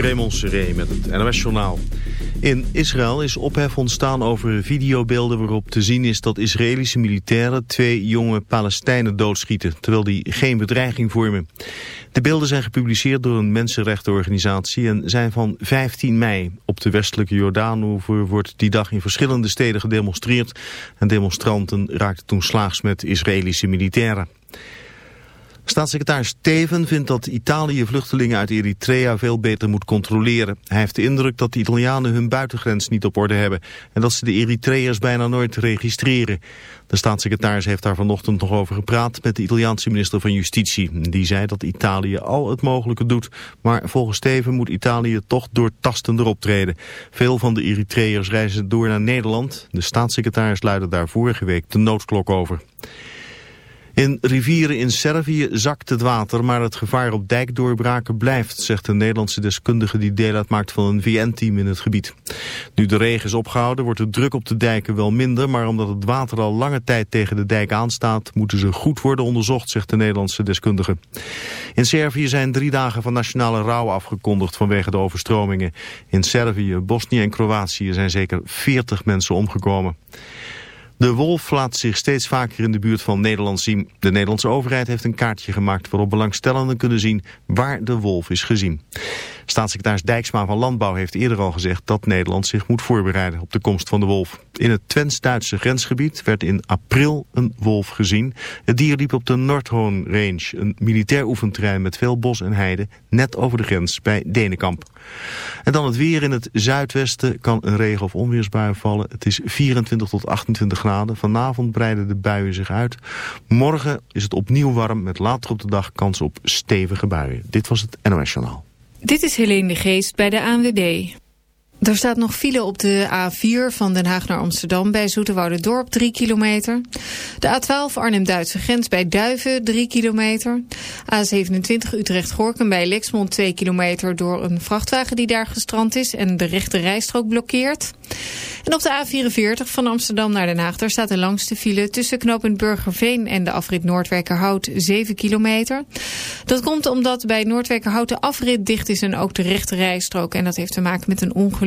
Raymond Seré met het NOS-journaal. In Israël is ophef ontstaan over videobeelden waarop te zien is dat Israëlische militairen twee jonge Palestijnen doodschieten, terwijl die geen bedreiging vormen. De beelden zijn gepubliceerd door een mensenrechtenorganisatie en zijn van 15 mei. Op de westelijke Jordaanoever wordt die dag in verschillende steden gedemonstreerd en demonstranten raakten toen slaags met Israëlische militairen. Staatssecretaris Steven vindt dat Italië vluchtelingen uit Eritrea veel beter moet controleren. Hij heeft de indruk dat de Italianen hun buitengrens niet op orde hebben en dat ze de Eritreërs bijna nooit registreren. De staatssecretaris heeft daar vanochtend nog over gepraat met de Italiaanse minister van Justitie. Die zei dat Italië al het mogelijke doet, maar volgens Steven moet Italië toch doortastender optreden. Veel van de Eritreërs reizen door naar Nederland. De staatssecretaris luidde daar vorige week de noodklok over. In rivieren in Servië zakt het water, maar het gevaar op dijkdoorbraken blijft, zegt een Nederlandse deskundige die deel uitmaakt van een VN-team in het gebied. Nu de regen is opgehouden, wordt de druk op de dijken wel minder, maar omdat het water al lange tijd tegen de dijk aanstaat, moeten ze goed worden onderzocht, zegt de Nederlandse deskundige. In Servië zijn drie dagen van nationale rouw afgekondigd vanwege de overstromingen. In Servië, Bosnië en Kroatië zijn zeker 40 mensen omgekomen. De wolf laat zich steeds vaker in de buurt van Nederland zien. De Nederlandse overheid heeft een kaartje gemaakt waarop belangstellenden kunnen zien waar de wolf is gezien. Staatssecretaris Dijksma van Landbouw heeft eerder al gezegd dat Nederland zich moet voorbereiden op de komst van de wolf. In het Twents-Duitse grensgebied werd in april een wolf gezien. Het dier liep op de Nordhoorn Range, een militair oefenterrein met veel bos en heide, net over de grens bij Denenkamp. En dan het weer in het zuidwesten kan een regen- of onweersbui vallen. Het is 24 tot 28 graden. Vanavond breiden de buien zich uit. Morgen is het opnieuw warm met later op de dag kans op stevige buien. Dit was het NOS Journaal. Dit is Helene de Geest bij de ANWB. Er staat nog file op de A4 van Den Haag naar Amsterdam bij Dorp 3 kilometer. De A12 Arnhem-Duitse grens bij Duiven 3 kilometer. A27 Utrecht-Gorkum bij Lexmond 2 kilometer door een vrachtwagen die daar gestrand is en de rechte rijstrook blokkeert. En op de A44 van Amsterdam naar Den Haag daar staat de langste file tussen knooppunt Burgerveen en de afrit Noordwijkerhout 7 kilometer. Dat komt omdat bij Noordwijkerhout de afrit dicht is en ook de rechte rijstrook en dat heeft te maken met een ongeluk.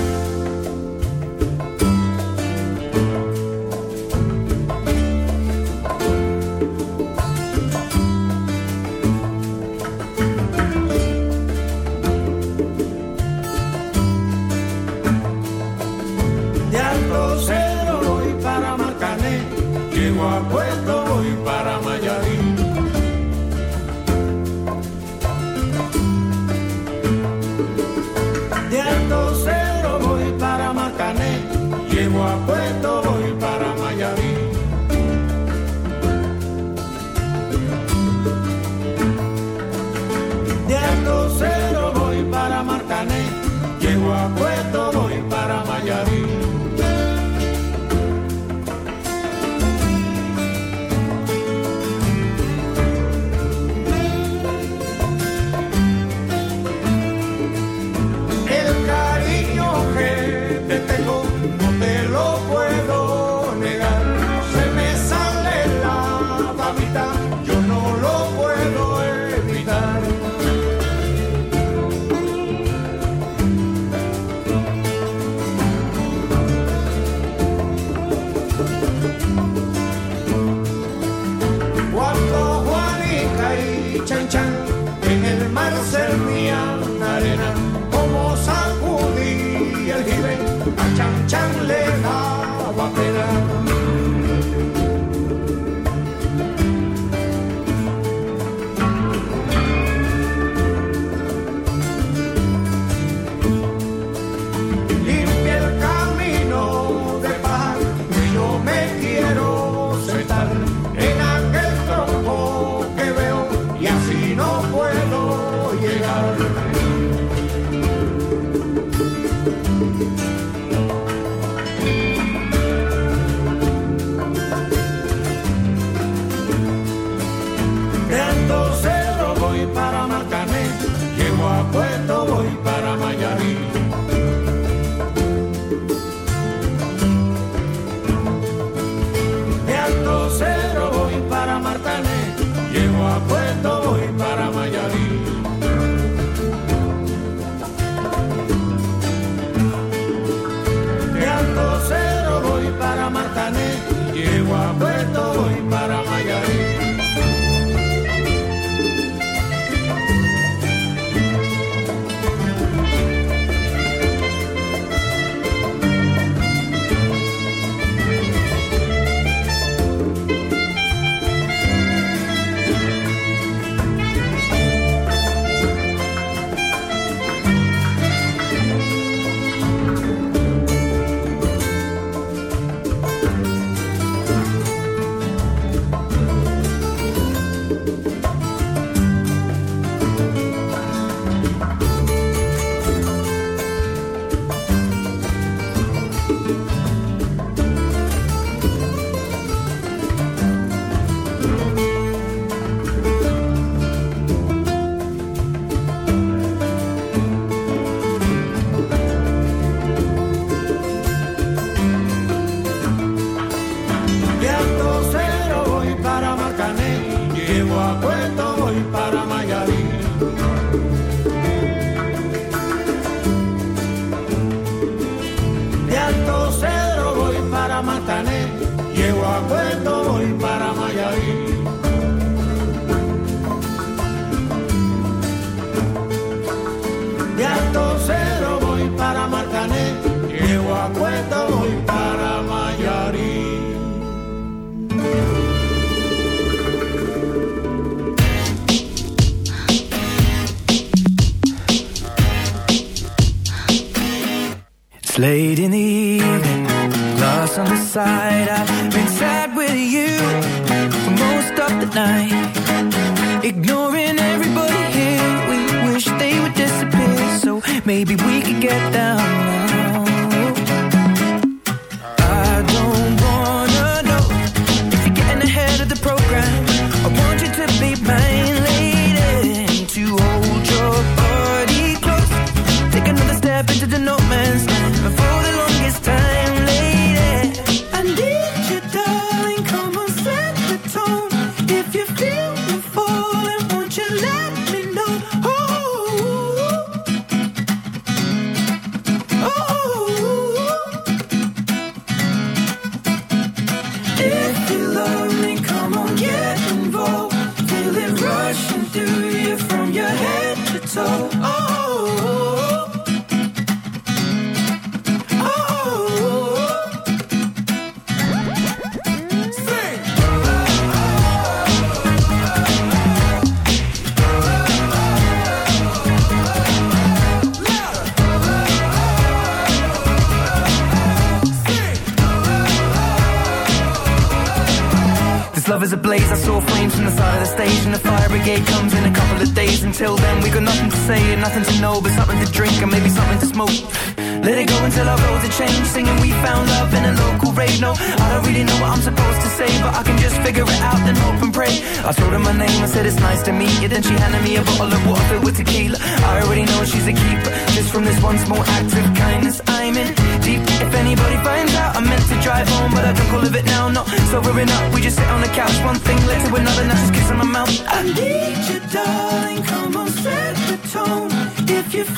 night. Ignoring everybody here, we wish they would disappear. So maybe we could get that.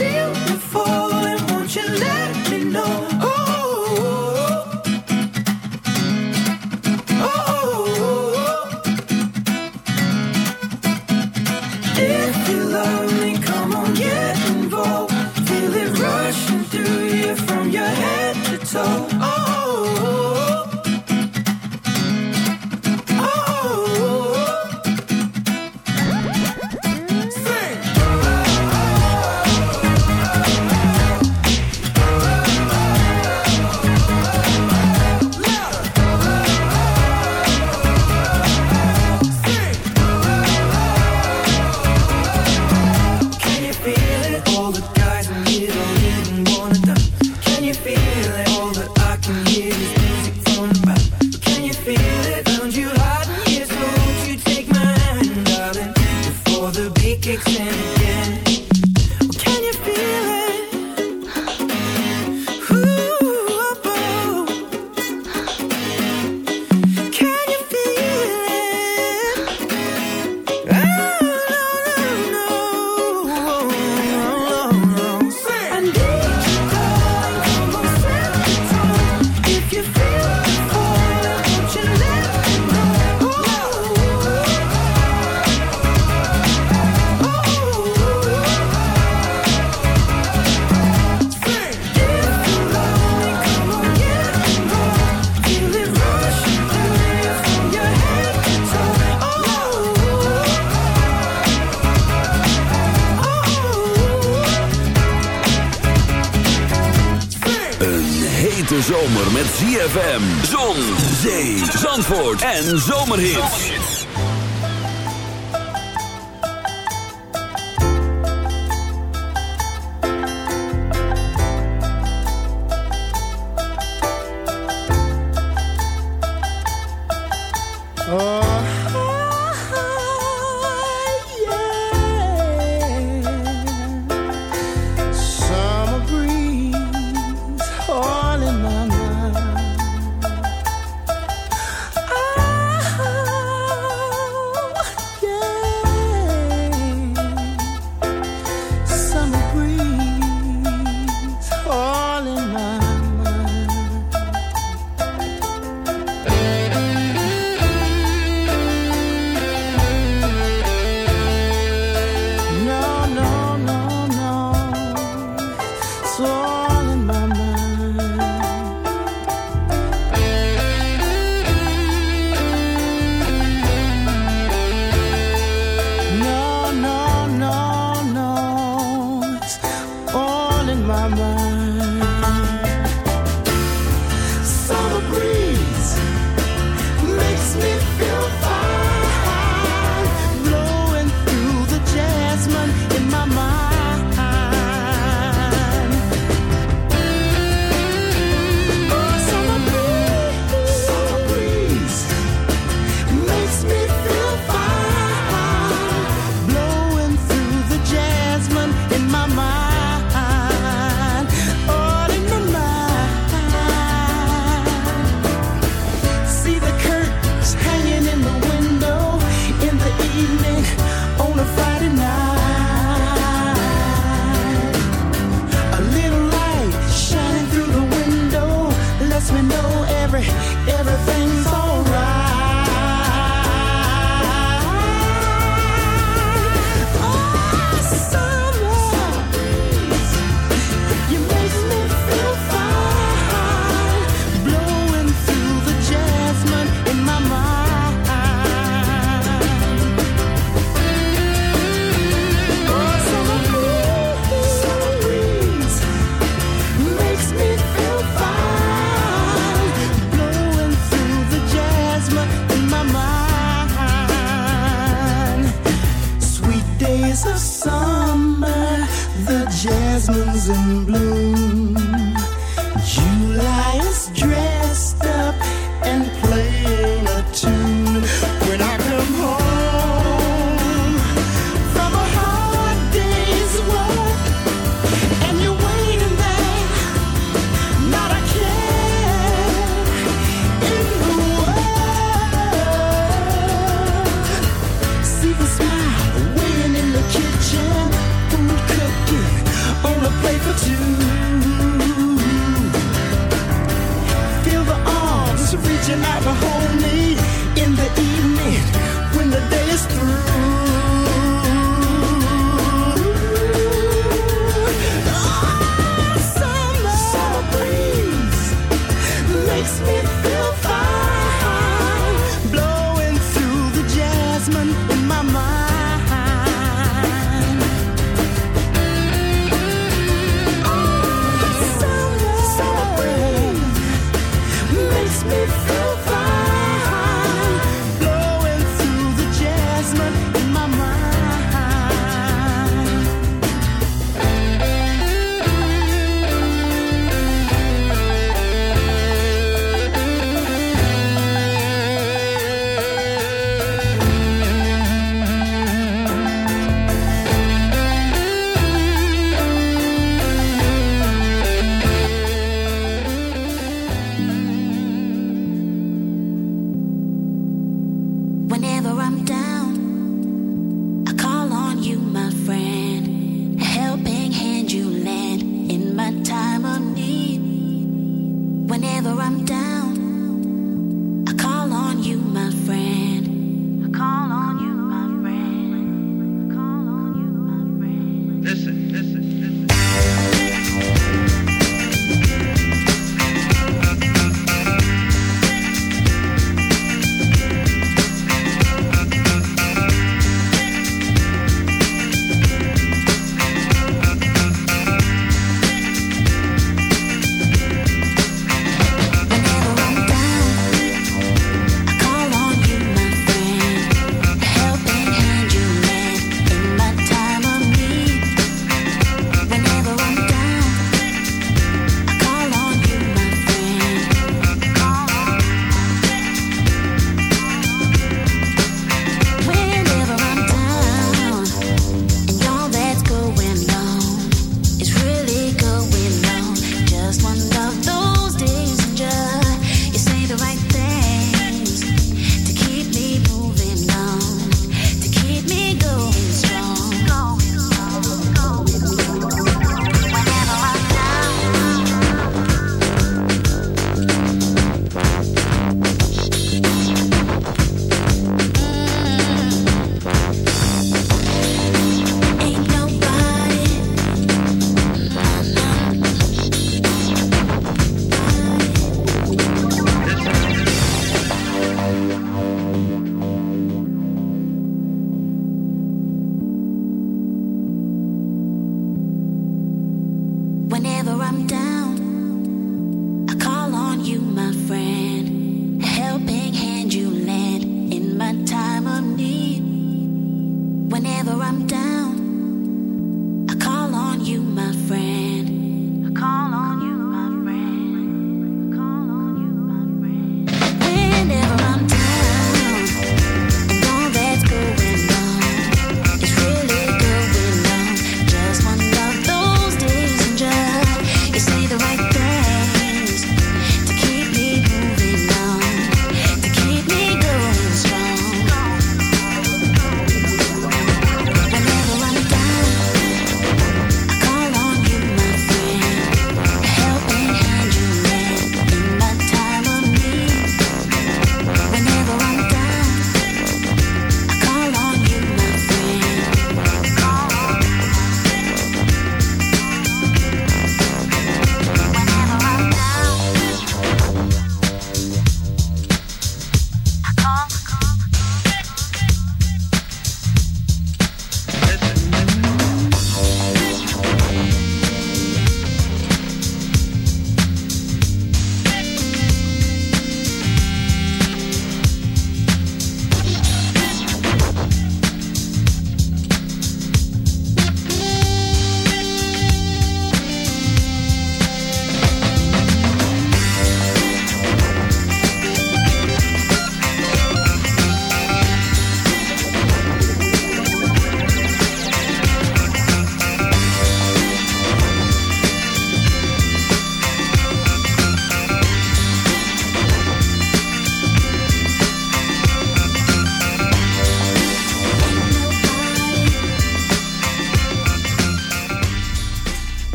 Feel the en zomerhits. everything's all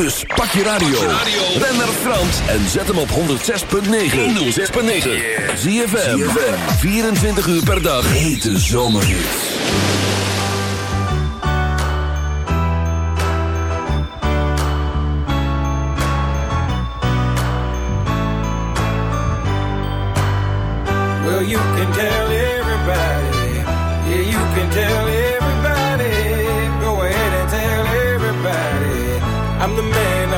Dus pak je radio. Ben naar Frans en zet hem op 106.9. 106.9. ZFM. 24 uur per dag. Hete zomerhits. Well, you can tell everybody. Yeah, you can tell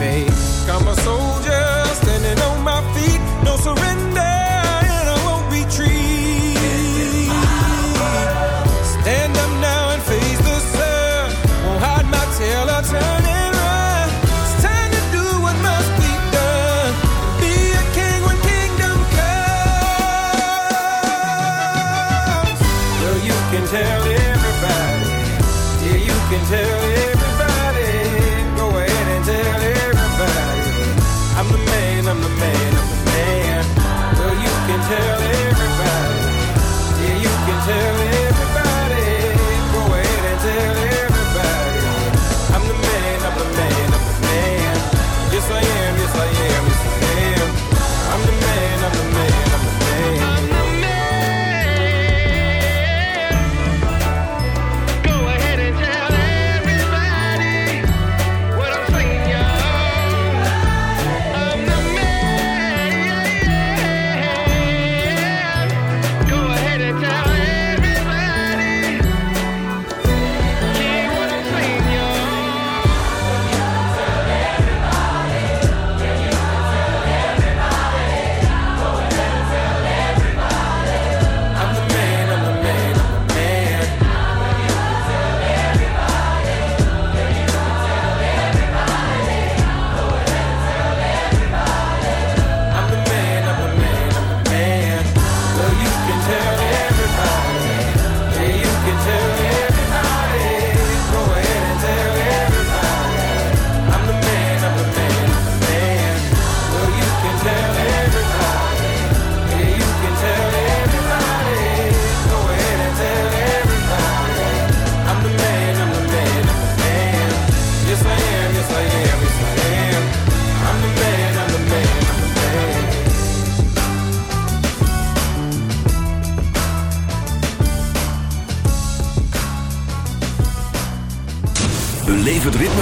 Is you really fake?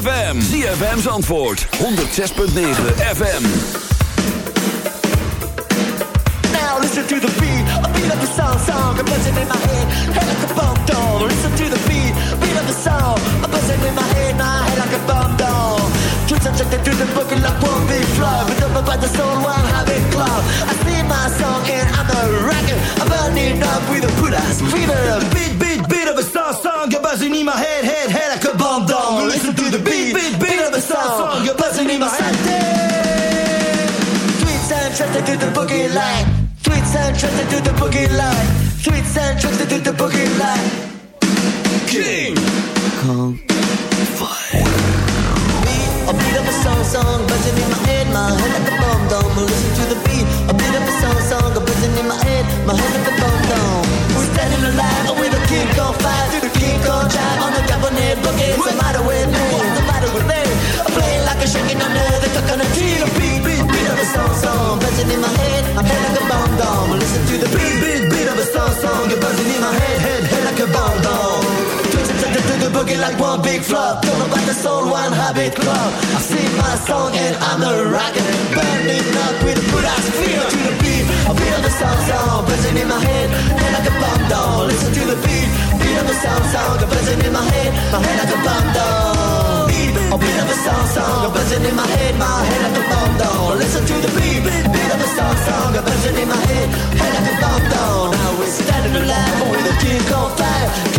ZFM. ZFM's antwoord, 106.9 FM. Now listen to the beat, a beat of the song, song, a buzzing in my head, head like a bomb down. Listen to the beat, beat of the song, a buzzing in my head, my head like a bomb down. Twist subjected to the book like one big flow, but up by the soul, one habit club. I sing my song and I'm a rocker, I'm burning up with a put ass fever. Beat, beat, beat of a song, song, you're buzzing in my head, head, Trusted to the boogie line. Sweet sound trusted to do the boogie line. Sweet sound trusted to do the boogie line. King Kong Fire. A beat of a song, song, buzzing in my head, my head like a bomb dome. Listen to the beat, a beat of a song, song, buzzing in my head, my head like a bomb dome. We're standing alive with a king on fire, through the king on drive on the Japanese boogie. What's the matter with me? What's the matter with me? I'm playing like a shaking under the coconut tree. The beat, beat of a song, song, buzzing in my head, my head like a bomb dome. Listen to the beat, beat, beat of a song, song, you're buzzing in my head, head, head like a bomb dome. Twitching to the, boogie like one big flop. Know about the soul, one habit club. I sing my song and I'm a rocker. Burning up with a good ass feel to the beat. A beat of the song, song, buzzing in my head, head like a bomb down. Listen to the beat, beat of the song, song, buzzing in my head, my head like a bomb down. Beat, a beat of a song, song, buzzing in my head, my head like a the beat, beat of a song, song, buzzing in my head, head like a bomb down. Now we're standing alive with a king on fire,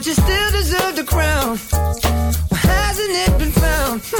but you still deserve the crown. Well, hasn't it been found?